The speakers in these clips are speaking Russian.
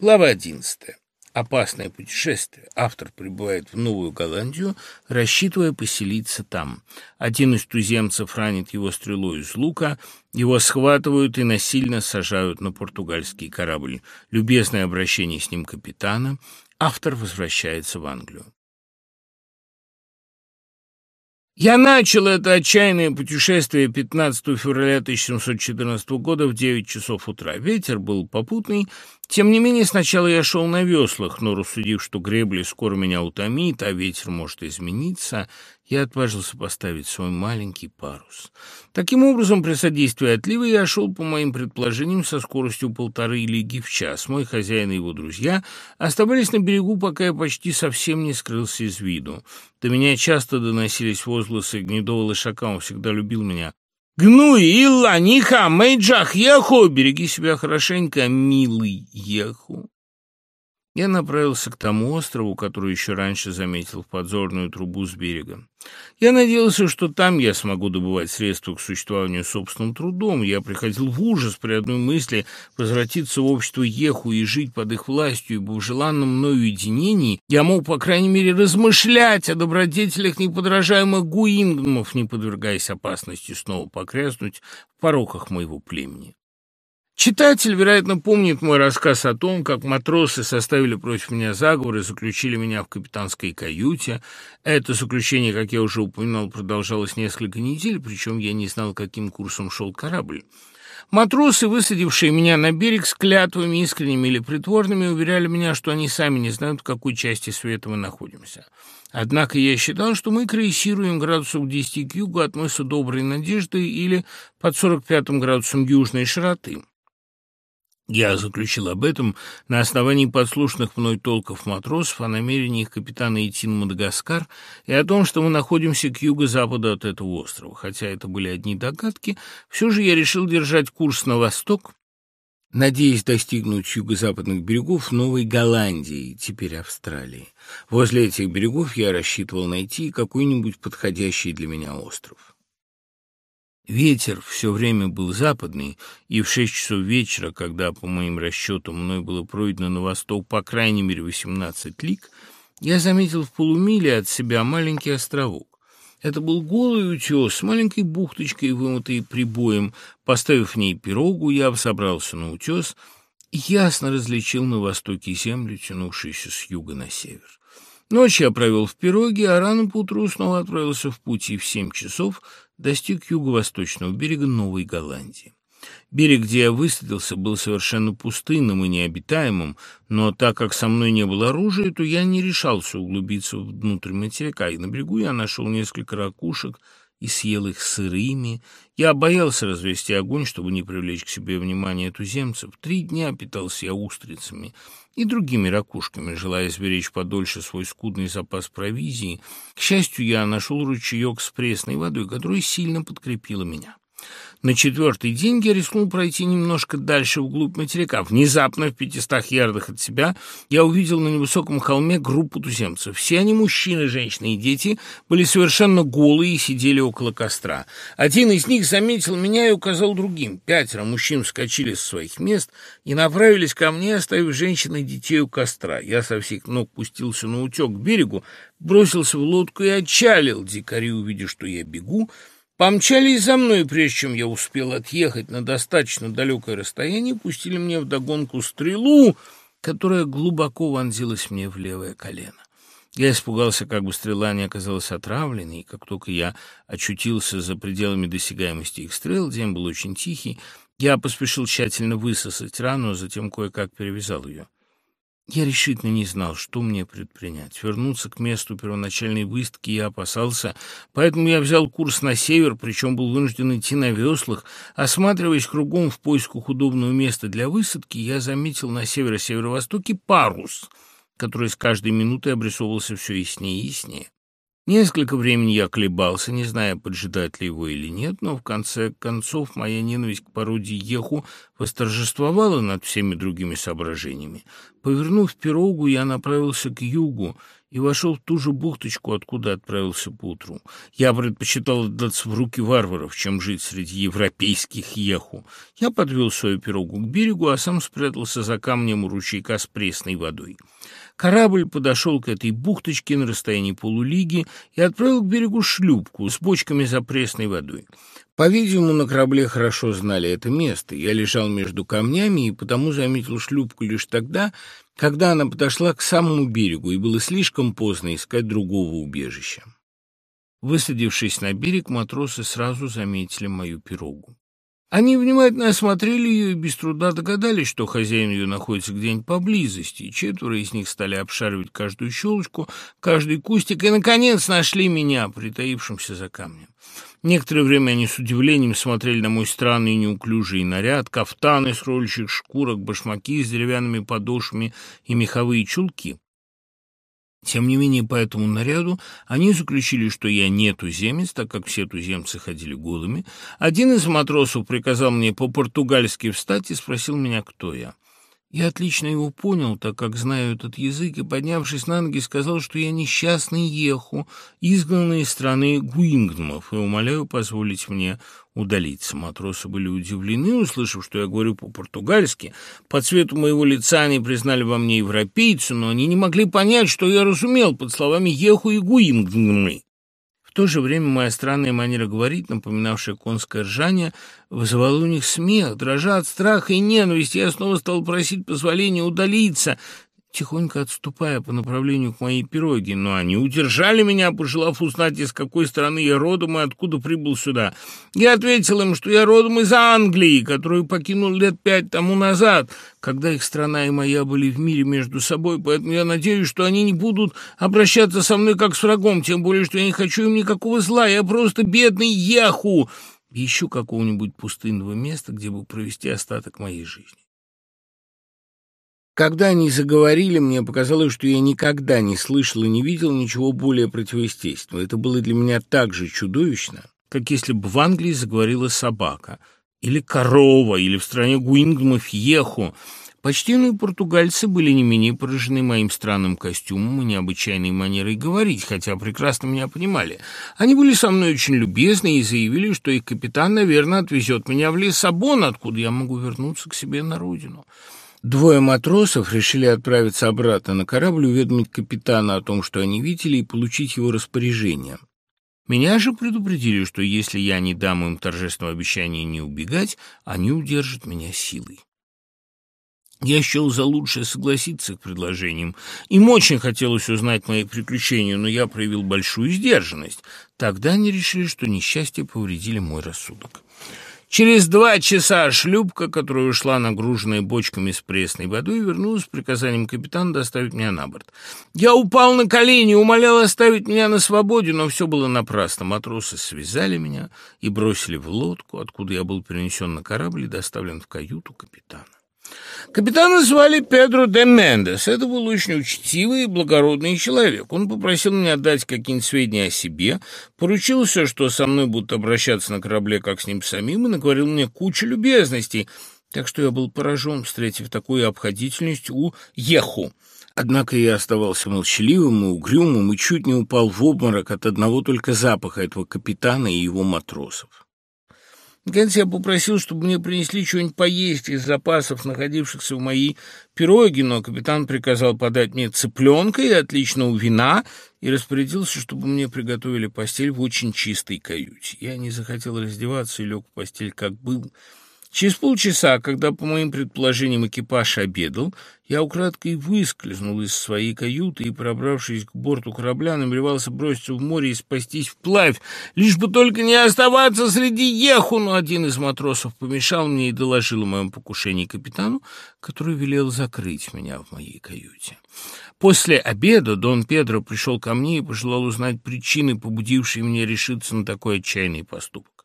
Глава 11. Опасное путешествие. Автор прибывает в Новую Голландию, рассчитывая поселиться там. Один из туземцев ранит его стрелой из лука, его схватывают и насильно сажают на португальский корабль. Любезное обращение с ним капитана. Автор возвращается в Англию. Я начал это отчаянное путешествие 15 февраля 1714 года в 9 часов утра. Ветер был попутный, тем не менее сначала я шел на веслах, но рассудив, что гребли скоро меня утомит, а ветер может измениться, я отважился поставить свой маленький парус. Таким образом, при содействии отлива я шел, по моим предположениям, со скоростью полторы лиги в час. Мой хозяин и его друзья оставались на берегу, пока я почти совсем не скрылся из виду. До меня часто доносились возгласы гнедого лошака, он всегда любил меня. «Гнуй, Илла, Ниха, Мэйджах, Еху! Береги себя хорошенько, милый Еху!» Я направился к тому острову, который еще раньше заметил в подзорную трубу с берега. Я надеялся, что там я смогу добывать средства к существованию собственным трудом. Я приходил в ужас при одной мысли возвратиться в общество Еху и жить под их властью, ибо в желанном мною единении я мог, по крайней мере, размышлять о добродетелях неподражаемых гуингмов, не подвергаясь опасности снова покряснуть в пороках моего племени. Читатель, вероятно, помнит мой рассказ о том, как матросы составили против меня заговор и заключили меня в капитанской каюте. Это заключение, как я уже упоминал, продолжалось несколько недель, причем я не знал, каким курсом шел корабль. Матросы, высадившие меня на берег с клятвами, искренними или притворными, уверяли меня, что они сами не знают, в какой части света мы находимся. Однако я считал, что мы крейсируем градусов 10 к югу от мыса Доброй Надежды или под 45 градусом южной широты. Я заключил об этом на основании подслушанных мной толков матросов о намерениях капитана идти на Мадагаскар и о том, что мы находимся к юго-западу от этого острова. Хотя это были одни догадки, все же я решил держать курс на восток, надеясь достигнуть юго-западных берегов Новой Голландии, теперь Австралии. Возле этих берегов я рассчитывал найти какой-нибудь подходящий для меня остров. Ветер все время был западный, и в шесть часов вечера, когда, по моим расчетам, мной было пройдено на восток по крайней мере восемнадцать лиг, я заметил в полумиле от себя маленький островок. Это был голый утес с маленькой бухточкой, вымытой прибоем. Поставив в ней пирогу, я взобрался на утес и ясно различил на востоке землю, тянувшуюся с юга на север. Ночь я провел в пироге, а рано поутру снова отправился в путь и в семь часов достиг юго-восточного берега Новой Голландии. Берег, где я высадился, был совершенно пустынным и необитаемым, но так как со мной не было оружия, то я не решался углубиться внутрь материка, и на берегу я нашел несколько ракушек и съел их сырыми. Я боялся развести огонь, чтобы не привлечь к себе внимание туземцев. Три дня питался я устрицами и другими ракушками, желая сберечь подольше свой скудный запас провизии. К счастью, я нашел ручеек с пресной водой, которая сильно подкрепила меня. На четвертый день я рискнул пройти немножко дальше вглубь материка. Внезапно, в пятистах ярдах от себя, я увидел на невысоком холме группу туземцев. Все они, мужчины, женщины и дети, были совершенно голые и сидели около костра. Один из них заметил меня и указал другим. Пятеро мужчин вскочили с своих мест и направились ко мне, оставив женщин и детей у костра. Я со всех ног пустился на утек к берегу, бросился в лодку и отчалил. Дикари, увидев, что я бегу, Помчались за мной, прежде чем я успел отъехать на достаточно далекое расстояние, пустили мне вдогонку стрелу, которая глубоко вонзилась мне в левое колено. Я испугался, как бы стрела не оказалась отравленной, и как только я очутился за пределами досягаемости их стрел, день был очень тихий, я поспешил тщательно высосать рану, а затем кое-как перевязал ее. Я решительно не знал, что мне предпринять. Вернуться к месту первоначальной выставки я опасался, поэтому я взял курс на север, причем был вынужден идти на веслах. Осматриваясь кругом в поисках удобного места для высадки, я заметил на северо-северо-востоке парус, который с каждой минутой обрисовывался все яснее и яснее. Несколько времени я колебался, не зная, поджидать ли его или нет, но в конце концов моя ненависть к пародии Еху восторжествовала над всеми другими соображениями. Повернув пирогу, я направился к югу и вошел в ту же бухточку, откуда отправился поутру. Я предпочитал отдаться в руки варваров, чем жить среди европейских Еху. Я подвел свою пирогу к берегу, а сам спрятался за камнем у ручейка с пресной водой. Корабль подошел к этой бухточке на расстоянии полулиги и отправил к берегу шлюпку с бочками за пресной водой. По-видимому, на корабле хорошо знали это место. Я лежал между камнями и потому заметил шлюпку лишь тогда, когда она подошла к самому берегу, и было слишком поздно искать другого убежища. Высадившись на берег, матросы сразу заметили мою пирогу. Они внимательно осмотрели ее и без труда догадались, что хозяин ее находится где-нибудь поблизости, и четверо из них стали обшаривать каждую щелочку, каждый кустик, и, наконец, нашли меня, притаившимся за камнем. Некоторое время они с удивлением смотрели на мой странный неуклюжий наряд, кафтаны с кроличьих шкурок, башмаки с деревянными подошвами и меховые чулки. Тем не менее, по этому наряду они заключили, что я не туземец, так как все туземцы ходили голыми. Один из матросов приказал мне по-португальски встать и спросил меня, кто я. Я отлично его понял, так как знаю этот язык, и, поднявшись на ноги, сказал, что я несчастный Еху, изгнанный из страны Гуингдмов, и умоляю позволить мне удалиться. Матросы были удивлены, услышав, что я говорю по-португальски. По цвету моего лица они признали во мне европейца, но они не могли понять, что я разумел под словами «Еху» и «Гуингдмы» то же время моя странная манера говорить, напоминавшая конское ржание, вызывала у них смех. Дрожа от страха и ненависти, я снова стал просить позволения удалиться, тихонько отступая по направлению к моей пироге, но они удержали меня, пожелав узнать, из какой страны я родом и откуда прибыл сюда. Я ответил им, что я родом из Англии, которую покинул лет пять тому назад, когда их страна и моя были в мире между собой, поэтому я надеюсь, что они не будут обращаться со мной как с врагом, тем более, что я не хочу им никакого зла, я просто бедный яху, ищу какого-нибудь пустынного места, где бы провести остаток моей жизни. Когда они заговорили, мне показалось, что я никогда не слышал и не видел ничего более противоестественного. Это было для меня так же чудовищно, как если бы в Англии заговорила собака, или корова, или в стране Гуингмов еху. Почтенные португальцы были не менее поражены моим странным костюмом и необычайной манерой говорить, хотя прекрасно меня понимали. Они были со мной очень любезны и заявили, что их капитан, наверное, отвезет меня в Лиссабон, откуда я могу вернуться к себе на родину. Двое матросов решили отправиться обратно на корабль, уведомить капитана о том, что они видели, и получить его распоряжение. Меня же предупредили, что если я не дам им торжественного обещания не убегать, они удержат меня силой. Я счел за лучшее согласиться к предложениям. Им очень хотелось узнать мои приключения, но я проявил большую сдержанность. Тогда они решили, что несчастье повредили мой рассудок. Через два часа шлюпка, которая ушла нагруженная бочками с пресной водой, вернулась с приказанием капитана доставить меня на борт. Я упал на колени, умолял оставить меня на свободе, но все было напрасно. Матросы связали меня и бросили в лодку, откуда я был перенесен на корабль и доставлен в каюту капитана. Капитана звали Педро де Мендес. Это был очень учтивый и благородный человек. Он попросил меня дать какие-нибудь сведения о себе, поручился, что со мной будут обращаться на корабле, как с ним самим, и наговорил мне кучу любезностей. Так что я был поражен, встретив такую обходительность у Еху. Однако я оставался молчаливым и угрюмым и чуть не упал в обморок от одного только запаха этого капитана и его матросов. Наконец я попросил, чтобы мне принесли что-нибудь поесть из запасов, находившихся в моей пироге, но капитан приказал подать мне цыпленка и отличного вина и распорядился, чтобы мне приготовили постель в очень чистой каюте. Я не захотел раздеваться и лег в постель, как был, Через полчаса, когда, по моим предположениям, экипаж обедал, я украдкой выскользнул из своей каюты и, пробравшись к борту корабля, намеревался броситься в море и спастись вплавь, лишь бы только не оставаться среди еху, но один из матросов помешал мне и доложил о моем покушении капитану, который велел закрыть меня в моей каюте. После обеда Дон Педро пришел ко мне и пожелал узнать причины, побудившие меня решиться на такой отчаянный поступок.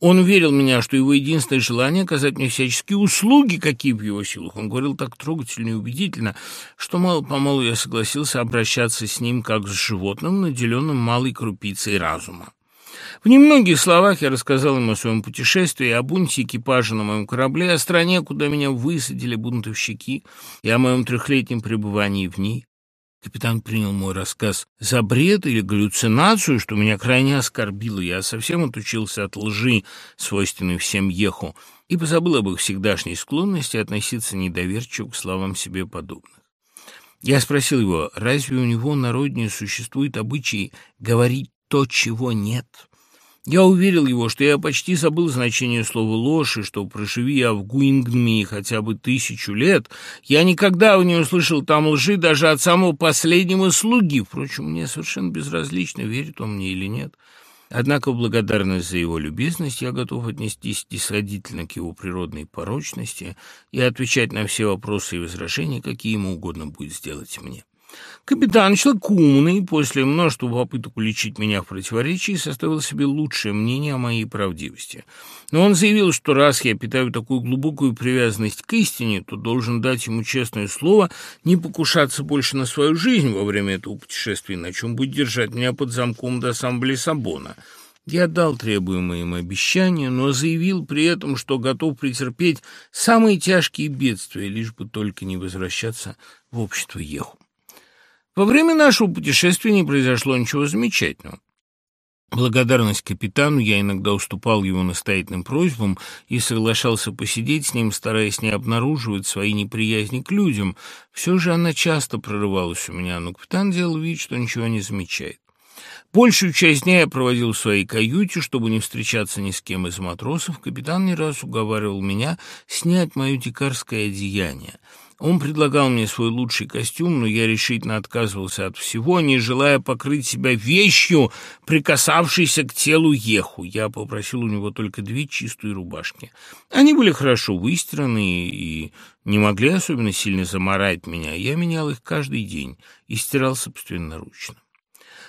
Он уверил меня, что его единственное желание — оказать мне всяческие услуги, какие в его силах. Он говорил так трогательно и убедительно, что мало-помалу я согласился обращаться с ним как с животным, наделенным малой крупицей разума. В немногих словах я рассказал ему о своем путешествии, о бунте экипажа на моем корабле, о стране, куда меня высадили бунтовщики, и о моем трехлетнем пребывании в ней. Капитан принял мой рассказ за бред или галлюцинацию, что меня крайне оскорбило. Я совсем отучился от лжи, свойственной всем еху, и позабыл об их всегдашней склонности относиться недоверчиво к словам себе подобных. Я спросил его, разве у него на родине существует обычай говорить то, чего нет? Я уверил его, что я почти забыл значение слова «ложь», и что, проживи я в Гуингнме хотя бы тысячу лет, я никогда не услышал там лжи даже от самого последнего слуги. Впрочем, мне совершенно безразлично, верит он мне или нет. Однако в благодарность за его любезность я готов отнестись дисходительно к его природной порочности и отвечать на все вопросы и возражения, какие ему угодно будет сделать мне. Капитан, человек умный, после множества попыток уличить меня в противоречии, составил себе лучшее мнение о моей правдивости. Но он заявил, что раз я питаю такую глубокую привязанность к истине, то должен дать ему честное слово не покушаться больше на свою жизнь во время этого путешествия, на чем будет держать меня под замком до самого Лиссабона. Я дал требуемое им обещание, но заявил при этом, что готов претерпеть самые тяжкие бедствия, лишь бы только не возвращаться в общество Еху. Во время нашего путешествия не произошло ничего замечательного. Благодарность капитану я иногда уступал его настоятельным просьбам и соглашался посидеть с ним, стараясь не обнаруживать свои неприязни к людям. Все же она часто прорывалась у меня, но капитан делал вид, что ничего не замечает. Большую часть дня я проводил в своей каюте, чтобы не встречаться ни с кем из матросов. Капитан не раз уговаривал меня снять мое дикарское одеяние. Он предлагал мне свой лучший костюм, но я решительно отказывался от всего, не желая покрыть себя вещью, прикасавшейся к телу еху. Я попросил у него только две чистые рубашки. Они были хорошо выстираны и не могли особенно сильно заморать меня. Я менял их каждый день и стирал собственноручно.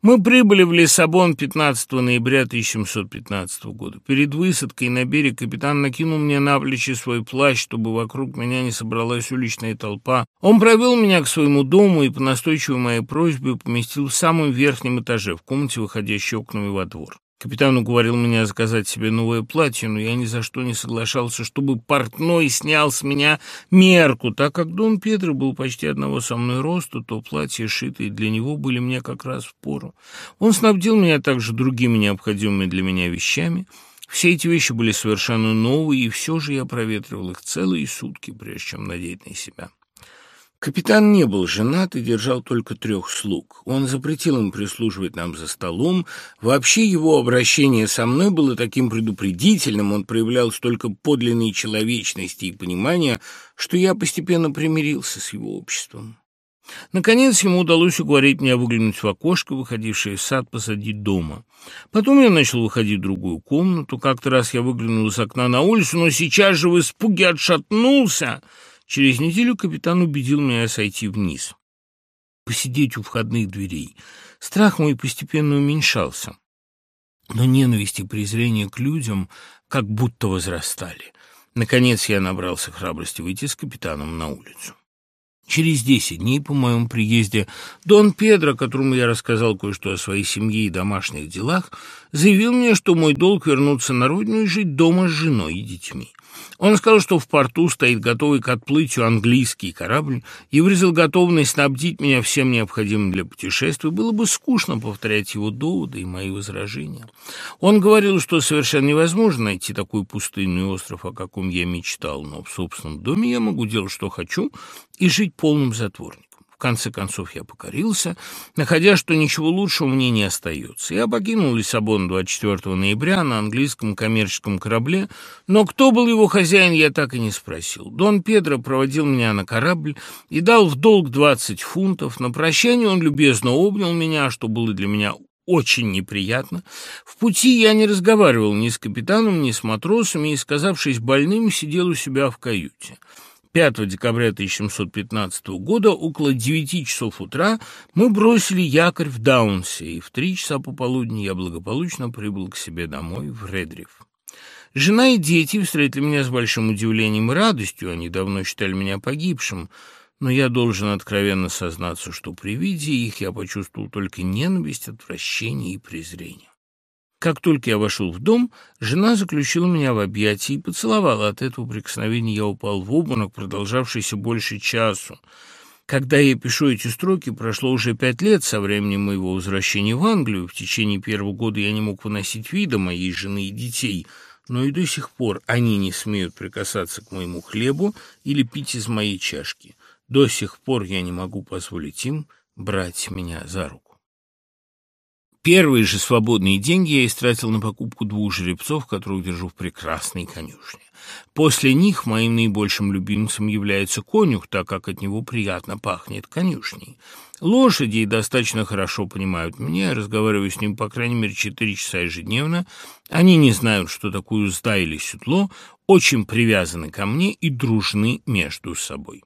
Мы прибыли в Лиссабон 15 ноября 1715 года. Перед высадкой на берег капитан накинул мне на плечи свой плащ, чтобы вокруг меня не собралась уличная толпа. Он провел меня к своему дому и по настойчивой моей просьбе поместил в самом верхнем этаже, в комнате, выходящей окнами во двор. Капитан уговорил меня заказать себе новое платье, но я ни за что не соглашался, чтобы портной снял с меня мерку. Так как Дон Педро был почти одного со мной роста, то платья, шитые для него, были мне как раз в пору. Он снабдил меня также другими необходимыми для меня вещами. Все эти вещи были совершенно новые, и все же я проветривал их целые сутки, прежде чем надеть на себя. Капитан не был женат и держал только трех слуг. Он запретил им прислуживать нам за столом. Вообще его обращение со мной было таким предупредительным, он проявлял столько подлинной человечности и понимания, что я постепенно примирился с его обществом. Наконец ему удалось уговорить меня выглянуть в окошко, выходившее в сад позади дома. Потом я начал выходить в другую комнату. Как-то раз я выглянул из окна на улицу, но сейчас же в испуге отшатнулся — Через неделю капитан убедил меня сойти вниз, посидеть у входных дверей. Страх мой постепенно уменьшался, но ненависть и презрение к людям как будто возрастали. Наконец я набрался храбрости выйти с капитаном на улицу. Через десять дней по моем приезде Дон Педро, которому я рассказал кое-что о своей семье и домашних делах, заявил мне, что мой долг вернуться на родину и жить дома с женой и детьми. Он сказал, что в порту стоит готовый к отплытию английский корабль и выразил готовность снабдить меня всем необходимым для путешествия. Было бы скучно повторять его доводы и мои возражения. Он говорил, что совершенно невозможно найти такой пустынный остров, о каком я мечтал, но в собственном доме я могу делать, что хочу, и жить полным затворником. В конце концов я покорился, находя, что ничего лучшего мне не остается. Я покинул Лиссабон 24 ноября на английском коммерческом корабле, но кто был его хозяин, я так и не спросил. Дон Педро проводил меня на корабль и дал в долг 20 фунтов. На прощание он любезно обнял меня, что было для меня очень неприятно. В пути я не разговаривал ни с капитаном, ни с матросами и, сказавшись больным, сидел у себя в каюте. 5 декабря 1715 года около 9 часов утра мы бросили якорь в Даунсе, и в 3 часа пополудни я благополучно прибыл к себе домой в Редриф. Жена и дети встретили меня с большим удивлением и радостью, они давно считали меня погибшим, но я должен откровенно сознаться, что при виде их я почувствовал только ненависть, отвращение и презрение. Как только я вошел в дом, жена заключила меня в объятия и поцеловала. От этого прикосновения я упал в обморок, продолжавшийся больше часу. Когда я пишу эти строки, прошло уже пять лет со времени моего возвращения в Англию. В течение первого года я не мог выносить вида моей жены и детей, но и до сих пор они не смеют прикасаться к моему хлебу или пить из моей чашки. До сих пор я не могу позволить им брать меня за руку. Первые же свободные деньги я истратил на покупку двух жеребцов, которых держу в прекрасной конюшне. После них моим наибольшим любимцем является конюх, так как от него приятно пахнет конюшней. Лошади достаточно хорошо понимают меня, я разговариваю с ним по крайней мере четыре часа ежедневно. Они не знают, что такое узда или седло, очень привязаны ко мне и дружны между собой.